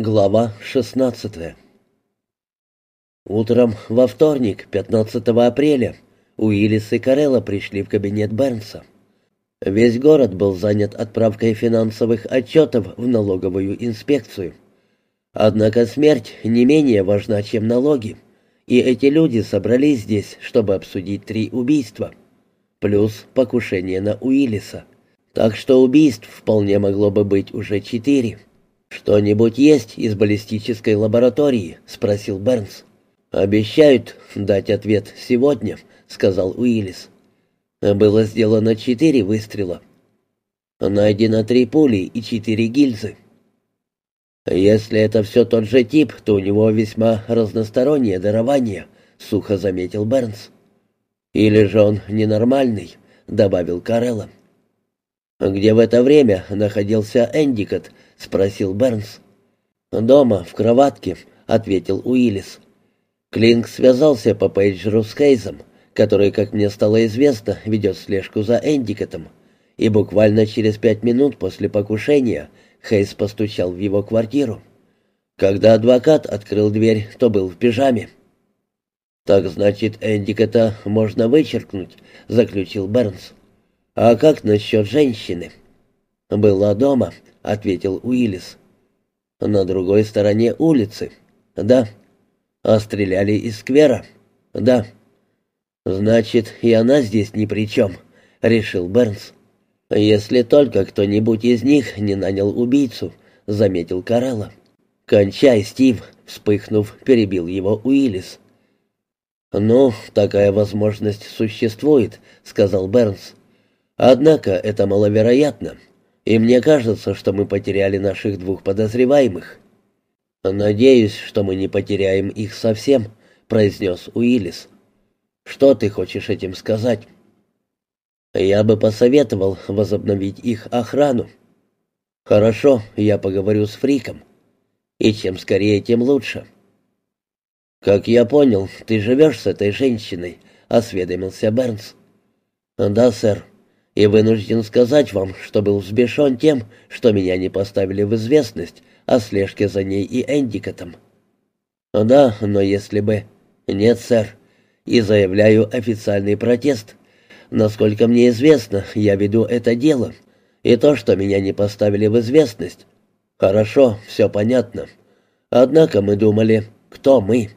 Глава 16 Утром во вторник, 15 апреля, Уиллис и Карелла пришли в кабинет Бернса. Весь город был занят отправкой финансовых отчетов в налоговую инспекцию. Однако смерть не менее важна, чем налоги, и эти люди собрались здесь, чтобы обсудить три убийства, плюс покушение на Уиллиса. Так что убийств вполне могло бы быть уже четыре. «Что-нибудь есть из баллистической лаборатории?» — спросил Бернс. «Обещают дать ответ сегодня», — сказал Уиллис. «Было сделано четыре выстрела. Найдено три пули и четыре гильзы. Если это все тот же тип, то у него весьма разностороннее дарование», — сухо заметил Бернс. «Или же он ненормальный», — добавил Карелла. «Где в это время находился Эндикот?» — спросил Бернс. «Дома, в кроватке», — ответил Уиллис. Клинк связался по пейджеру с Хейзом, который, как мне стало известно, ведет слежку за Эндикотом, и буквально через пять минут после покушения Хейз постучал в его квартиру. Когда адвокат открыл дверь, то был в пижаме. «Так значит, Эндикота можно вычеркнуть», — заключил Бернс. «А как насчет женщины?» «Была дома», — ответил Уиллис. «На другой стороне улицы?» «Да». «А стреляли из сквера?» «Да». «Значит, и она здесь ни при чем», — решил Бернс. «Если только кто-нибудь из них не нанял убийцу», — заметил Карелла. «Кончай, Стив», — вспыхнув, перебил его Уиллис. «Ну, такая возможность существует», — сказал Бернс. «Однако это маловероятно и мне кажется, что мы потеряли наших двух подозреваемых». «Надеюсь, что мы не потеряем их совсем», — произнес Уиллис. «Что ты хочешь этим сказать?» «Я бы посоветовал возобновить их охрану». «Хорошо, я поговорю с Фриком. И чем скорее, тем лучше». «Как я понял, ты живешь с этой женщиной», — осведомился Бернс. «Да, сэр и вынужден сказать вам, что был взбешен тем, что меня не поставили в известность о слежке за ней и Эндикотом. Да, но если бы... Нет, сэр. И заявляю официальный протест. Насколько мне известно, я веду это дело. И то, что меня не поставили в известность... Хорошо, все понятно. Однако мы думали, кто мы?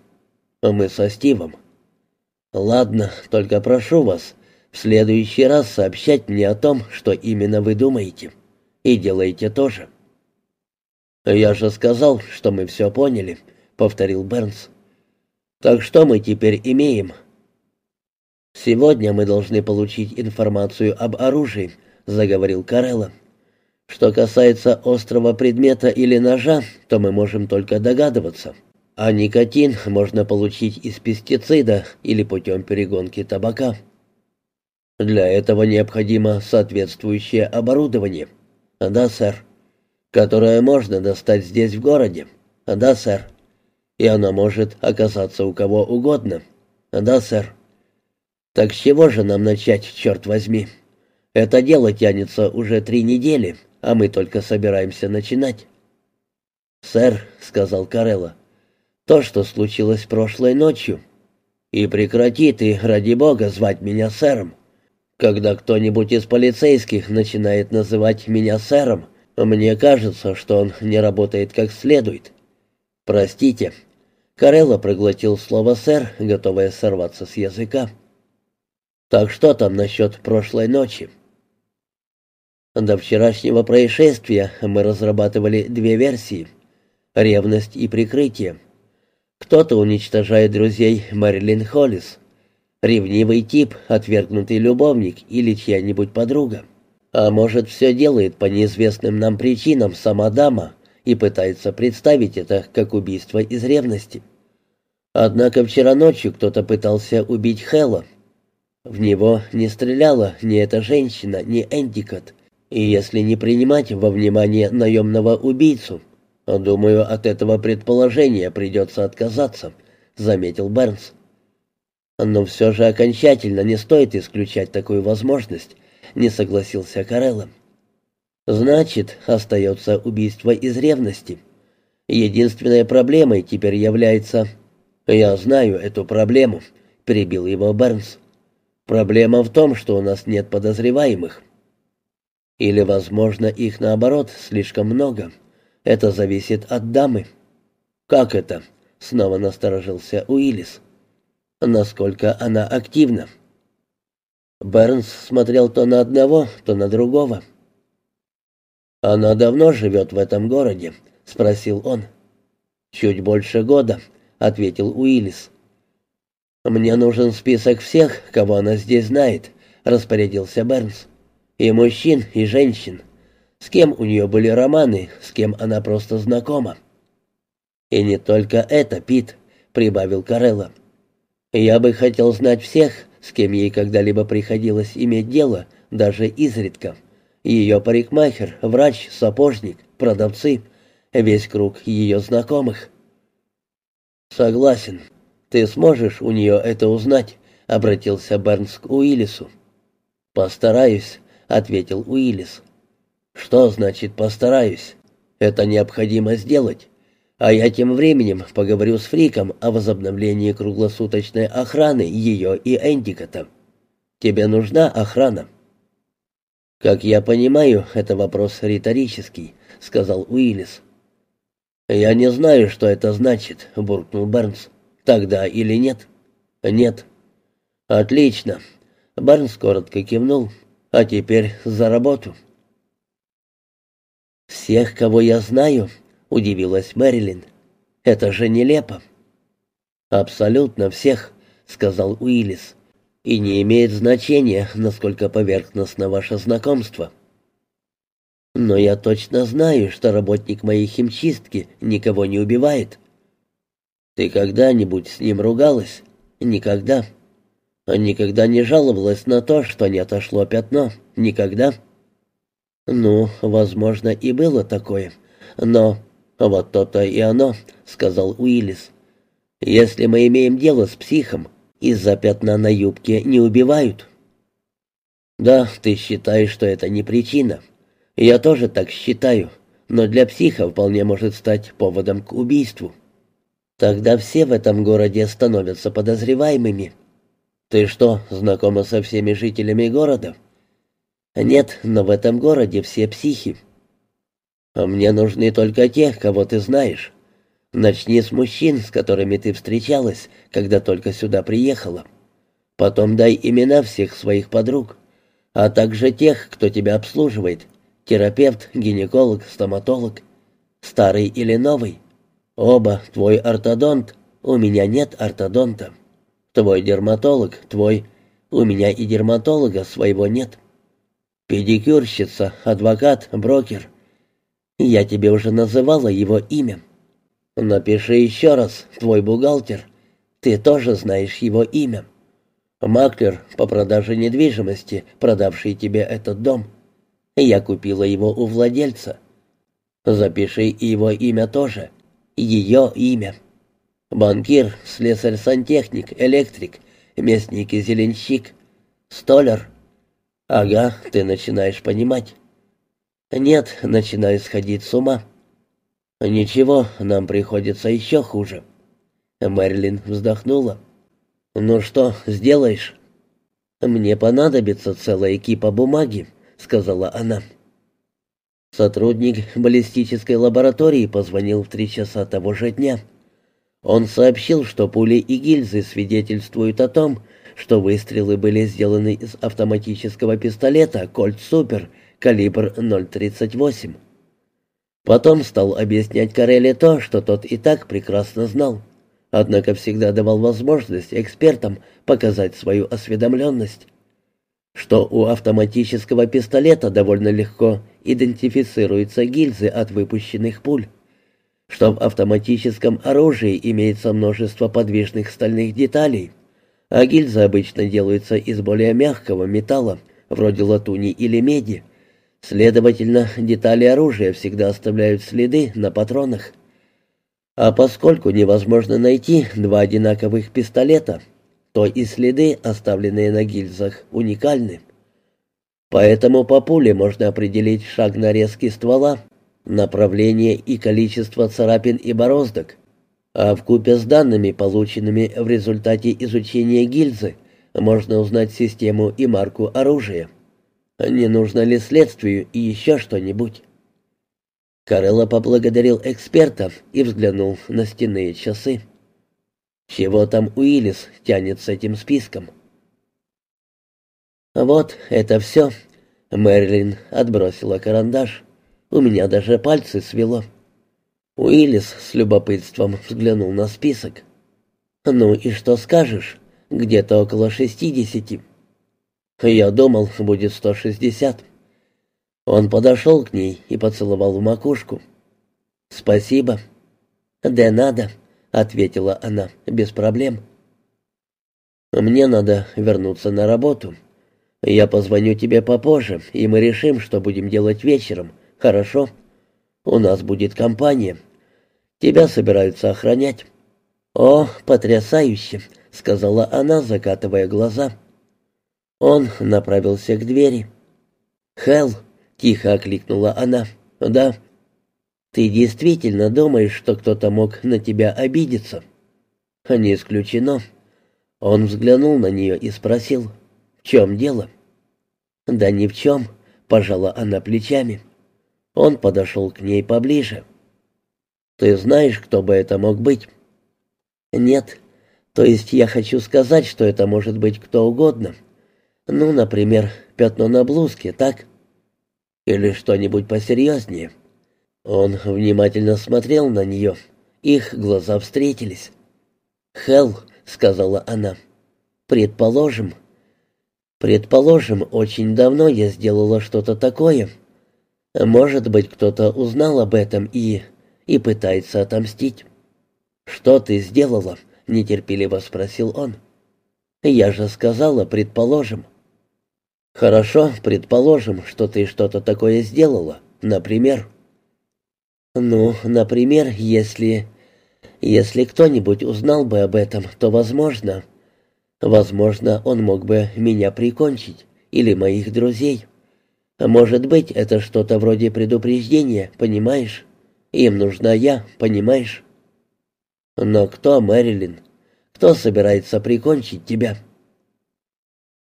Мы со Стивом. Ладно, только прошу вас, в следующий раз сообщать мне о том, что именно вы думаете. И делайте тоже». «Я же сказал, что мы все поняли», — повторил Бернс. «Так что мы теперь имеем?» «Сегодня мы должны получить информацию об оружии», — заговорил Карелла. «Что касается острого предмета или ножа, то мы можем только догадываться. А никотин можно получить из пестицида или путем перегонки табака». Для этого необходимо соответствующее оборудование. Да, сэр. Которое можно достать здесь в городе. Да, сэр. И оно может оказаться у кого угодно. Да, сэр. Так с чего же нам начать, черт возьми? Это дело тянется уже три недели, а мы только собираемся начинать. «Сэр», — сказал Карелла, — «то, что случилось прошлой ночью. И прекрати ты, ради бога, звать меня сэром. Когда кто-нибудь из полицейских начинает называть меня сэром, мне кажется, что он не работает как следует. Простите. Карелла проглотил слово «сэр», готовое сорваться с языка. Так что там насчет прошлой ночи? До вчерашнего происшествия мы разрабатывали две версии — ревность и прикрытие. Кто-то уничтожает друзей Мэрилин Холлис, Ревнивый тип, отвергнутый любовник или чья-нибудь подруга. А может, все делает по неизвестным нам причинам сама дама и пытается представить это как убийство из ревности. Однако вчера ночью кто-то пытался убить Хэлла. В него не стреляла ни эта женщина, ни Эндикот. И если не принимать во внимание наемного убийцу, думаю, от этого предположения придется отказаться, заметил Бернс. Но все же окончательно не стоит исключать такую возможность, не согласился Карелло. Значит, остается убийство из ревности. Единственной проблемой теперь является... «Я знаю эту проблему», — перебил его Бернс. «Проблема в том, что у нас нет подозреваемых. Или, возможно, их наоборот слишком много. Это зависит от дамы». «Как это?» — снова насторожился Уиллис. «Насколько она активна?» Бернс смотрел то на одного, то на другого. «Она давно живет в этом городе?» — спросил он. «Чуть больше года», — ответил Уиллис. «Мне нужен список всех, кого она здесь знает», — распорядился Бернс. «И мужчин, и женщин. С кем у нее были романы, с кем она просто знакома». «И не только это, Пит», — прибавил Карелла. «Я бы хотел знать всех, с кем ей когда-либо приходилось иметь дело, даже изредка. Ее парикмахер, врач, сапожник, продавцы, весь круг ее знакомых». «Согласен. Ты сможешь у нее это узнать?» — обратился Бернс к Уиллису. «Постараюсь», — ответил Уиллис. «Что значит «постараюсь»? Это необходимо сделать. А я тем временем поговорю с Фриком о возобновлении круглосуточной охраны ее и Эндикота. Тебе нужна охрана?» «Как я понимаю, это вопрос риторический», — сказал Уиллис. «Я не знаю, что это значит», — буркнул Бернс. «Тогда или нет?» «Нет». «Отлично». Бернс коротко кивнул. «А теперь за работу». «Всех, кого я знаю», — удивилась Мэрилин. «Это же нелепо». «Абсолютно всех», — сказал Уиллис. «И не имеет значения, насколько поверхностно ваше знакомство». «Но я точно знаю, что работник моей химчистки никого не убивает». «Ты когда-нибудь с ним ругалась?» «Никогда». «Никогда не жаловалась на то, что не отошло пятно?» «Никогда». «Ну, возможно, и было такое. Но «Вот то-то и оно», — сказал Уиллис. «Если мы имеем дело с психом, из-за пятна на юбке не убивают». «Да, ты считаешь, что это не причина. Я тоже так считаю, но для психа вполне может стать поводом к убийству». «Тогда все в этом городе становятся подозреваемыми». «Ты что, знакома со всеми жителями города?» «Нет, но в этом городе все психи». А мне нужны только те, кого ты знаешь. Начни с мужчин, с которыми ты встречалась, когда только сюда приехала. Потом дай имена всех своих подруг, а также тех, кто тебя обслуживает. Терапевт, гинеколог, стоматолог. Старый или новый. Оба, твой ортодонт. У меня нет ортодонта. Твой дерматолог, твой. У меня и дерматолога своего нет. Педикюрщица, адвокат, брокер — я тебе уже называла его имя. Напиши еще раз, твой бухгалтер. Ты тоже знаешь его имя. Маклер по продаже недвижимости, продавший тебе этот дом. Я купила его у владельца. Запиши его имя тоже. Ее имя. Банкир, слесарь-сантехник, электрик, местник и зеленщик. Столяр. Ага, ты начинаешь понимать. «Нет, начинаю сходить с ума». «Ничего, нам приходится еще хуже». Мэрилин вздохнула. «Ну что, сделаешь?» «Мне понадобится целая экипа бумаги», — сказала она. Сотрудник баллистической лаборатории позвонил в три часа того же дня. Он сообщил, что пули и гильзы свидетельствуют о том, что выстрелы были сделаны из автоматического пистолета «Кольт Супер» калибр 0.38. Потом стал объяснять Карелли то, что тот и так прекрасно знал, однако всегда давал возможность экспертам показать свою осведомленность, что у автоматического пистолета довольно легко идентифицируются гильзы от выпущенных пуль, что в автоматическом оружии имеется множество подвижных стальных деталей, а гильзы обычно делаются из более мягкого металла, вроде латуни или меди, Следовательно, детали оружия всегда оставляют следы на патронах. А поскольку невозможно найти два одинаковых пистолета, то и следы, оставленные на гильзах, уникальны. Поэтому по пуле можно определить шаг нарезки ствола, направление и количество царапин и бороздок, а в купе с данными, полученными в результате изучения гильзы, можно узнать систему и марку оружия. Не нужно ли следствию и еще что-нибудь? Карелла поблагодарил экспертов и взглянул на стенные часы. Чего там Уиллис тянет с этим списком? Вот, это все. Мэрилин отбросила карандаш. У меня даже пальцы свело. Уиллис с любопытством взглянул на список. «Ну и что скажешь? Где-то около шестидесяти». «Я думал, будет сто шестьдесят». Он подошел к ней и поцеловал в макушку. «Спасибо». «Да надо», — ответила она, — «без проблем». «Мне надо вернуться на работу. Я позвоню тебе попозже, и мы решим, что будем делать вечером, хорошо? У нас будет компания». Тебя собираются охранять». «О, потрясающе!» — сказала она, закатывая глаза. Он направился к двери. «Хелл!» — тихо окликнула она. «Да». «Ты действительно думаешь, что кто-то мог на тебя обидеться?» «Не исключено». Он взглянул на нее и спросил, «В чем дело?» «Да ни в чем», — пожала она плечами. Он подошел к ней поближе. Ты знаешь, кто бы это мог быть? Нет. То есть я хочу сказать, что это может быть кто угодно. Ну, например, пятно на блузке, так? Или что-нибудь посерьезнее. Он внимательно смотрел на нее. Их глаза встретились. «Хелл», — сказала она, — «предположим». «Предположим, очень давно я сделала что-то такое. Может быть, кто-то узнал об этом и и пытается отомстить. «Что ты сделала?» — нетерпеливо спросил он. «Я же сказала, предположим». «Хорошо, предположим, что ты что-то такое сделала. Например?» «Ну, например, если... Если кто-нибудь узнал бы об этом, то, возможно... Возможно, он мог бы меня прикончить. Или моих друзей. Может быть, это что-то вроде предупреждения, понимаешь?» Им нужна я, понимаешь? Но кто, Мэрилин? Кто собирается прикончить тебя?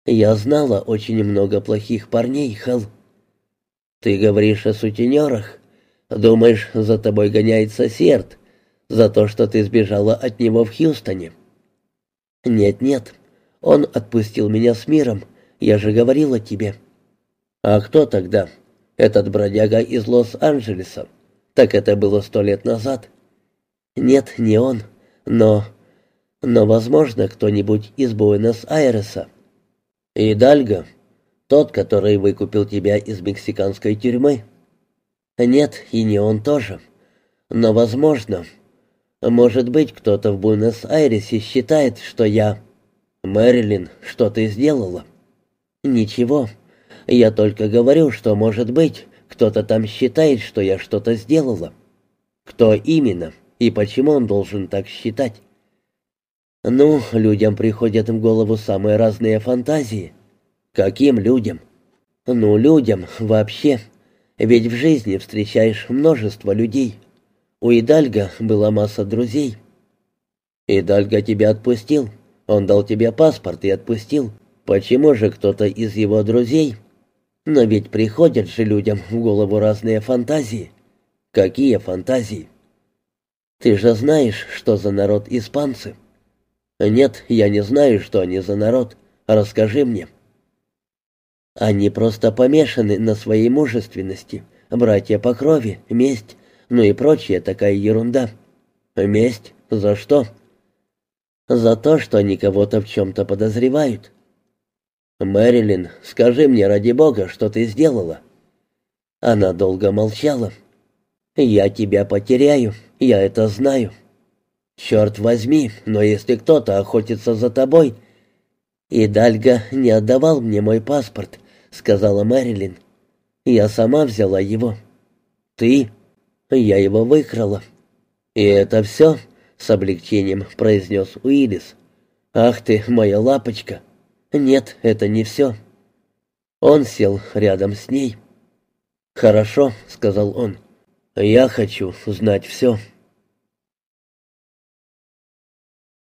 Я знала очень много плохих парней, Хэл. Ты говоришь о сутенерах. Думаешь, за тобой гоняется Серд, за то, что ты сбежала от него в Хьюстоне? Нет-нет, он отпустил меня с миром, я же говорила тебе. А кто тогда? Этот бродяга из Лос-Анджелеса. Так это было сто лет назад. Нет, не он, но... Но, возможно, кто-нибудь из Буэнос-Айреса. И Дальго, тот, который выкупил тебя из мексиканской тюрьмы. Нет, и не он тоже. Но, возможно, может быть, кто-то в Буэнос-Айресе считает, что я... Мэрилин, что ты сделала? Ничего. Я только говорю, что, может быть, кто-то там считает, что я что-то сделала. Кто именно и почему он должен так считать? Ну, людям приходят в голову самые разные фантазии. Каким людям? Ну, людям вообще. Ведь в жизни встречаешь множество людей. У Идальга была масса друзей. Идальга тебя отпустил. Он дал тебе паспорт и отпустил. Почему же кто-то из его друзей но ведь приходят же людям в голову разные фантазии. Какие фантазии? Ты же знаешь, что за народ испанцы. Нет, я не знаю, что они за народ. Расскажи мне. Они просто помешаны на своей мужественности, братья по крови, месть, ну и прочая такая ерунда. Месть? За что? За то, что они кого-то в чем-то подозревают. «Мэрилин, скажи мне, ради бога, что ты сделала?» Она долго молчала. «Я тебя потеряю, я это знаю. Черт возьми, но если кто-то охотится за тобой...» «И Дальга не отдавал мне мой паспорт», — сказала Мэрилин. «Я сама взяла его». «Ты?» «Я его выкрала». «И это все?» — с облегчением произнес Уиллис. «Ах ты, моя лапочка!» «Нет, это не все». Он сел рядом с ней. «Хорошо», — сказал он. «Я хочу знать все»,